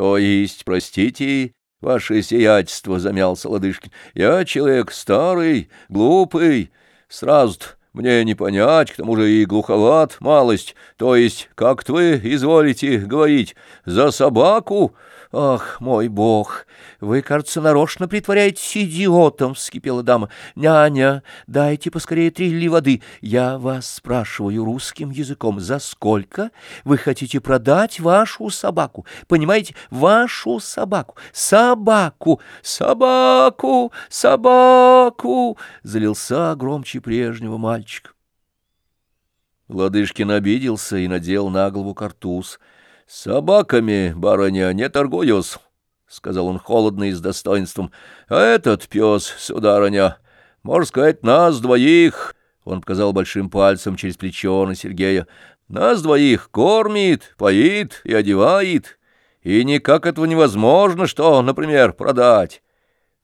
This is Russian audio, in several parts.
То есть, простите, ваше сиятельство, — замялся Ладышкин, — я человек старый, глупый, сразу-то мне не понять, к тому же и глуховат малость, то есть, как вы изволите говорить, за собаку? Ах, мой бог, вы, кажется, нарочно притворяетесь идиотом, — вскипела дама. Няня, дайте поскорее три воды. Я вас спрашиваю русским языком, за сколько вы хотите продать вашу собаку? Понимаете, вашу собаку, собаку, собаку, собаку, — залился громче прежнего мальчика мальчик. Ладышкин обиделся и надел на голову картуз. — Собаками, барыня, не торгуюсь, — сказал он холодно и с достоинством. — А этот пес, сударыня, можно сказать, нас двоих, — он показал большим пальцем через плечо на Сергея, — нас двоих кормит, поит и одевает, и никак этого невозможно, что, например, продать.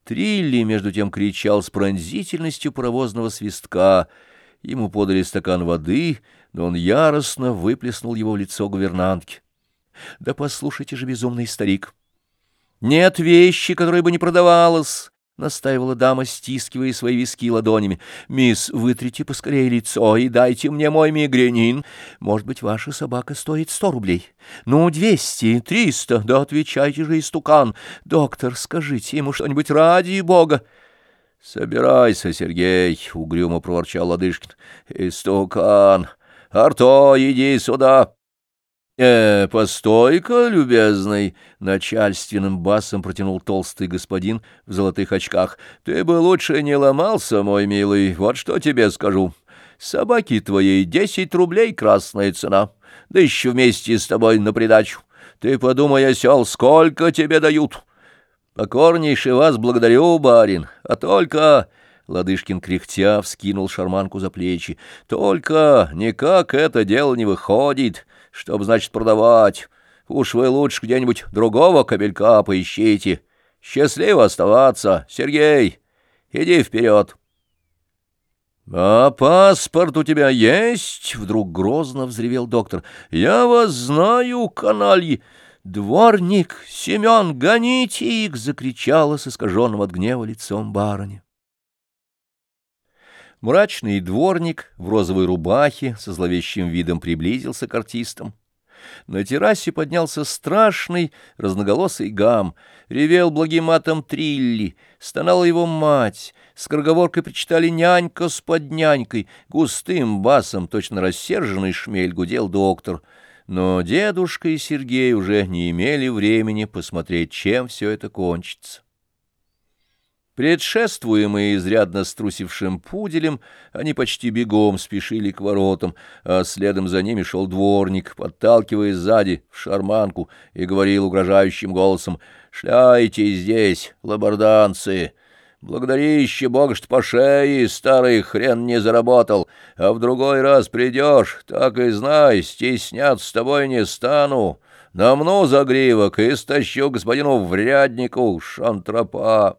Трилли, между тем, кричал с пронзительностью паровозного свистка — Ему подали стакан воды, но он яростно выплеснул его в лицо гувернантки. — Да послушайте же, безумный старик! Нет вещи, которая бы не продавалась! — настаивала дама, стискивая свои виски ладонями. — Мисс, вытрите поскорее лицо и дайте мне мой мигренин. Может быть, ваша собака стоит сто рублей? Ну, двести, триста, да отвечайте же, истукан. Доктор, скажите ему что-нибудь ради бога. — Собирайся, Сергей, — угрюмо проворчал Ладышкин. — Истукан! Арто, иди сюда! — Э, постой-ка, любезный! — начальственным басом протянул толстый господин в золотых очках. — Ты бы лучше не ломался, мой милый, вот что тебе скажу. Собаки твоей десять рублей красная цена, да еще вместе с тобой на придачу. Ты подумай, осел, сколько тебе дают? — Покорнейше вас благодарю, барин, а только... Ладышкин кряхтя вскинул шарманку за плечи. Только никак это дело не выходит, чтоб, значит, продавать. Уж вы лучше где-нибудь другого кабелька поищите. Счастливо оставаться, Сергей. Иди вперед. — А паспорт у тебя есть? — вдруг грозно взревел доктор. — Я вас знаю, канальи. «Дворник! Семен, гоните их!» — закричала с искаженным от гнева лицом барыня. Мрачный дворник в розовой рубахе со зловещим видом приблизился к артистам. На террасе поднялся страшный разноголосый гам, ревел благим матом Трилли, стонала его мать, с скороговоркой причитали нянька с поднянькой, густым басом, точно рассерженный шмель, гудел доктор — но дедушка и Сергей уже не имели времени посмотреть, чем все это кончится. Предшествуемые изрядно струсившим пуделем, они почти бегом спешили к воротам, а следом за ними шел дворник, подталкивая сзади в шарманку, и говорил угрожающим голосом «Шляйте здесь, лаборданцы!» Благодари еще Бога, что по шее старый хрен не заработал, а в другой раз придешь, так и знай, стесняться с тобой не стану. Намну загривок и стащу господину вряднику шантропа.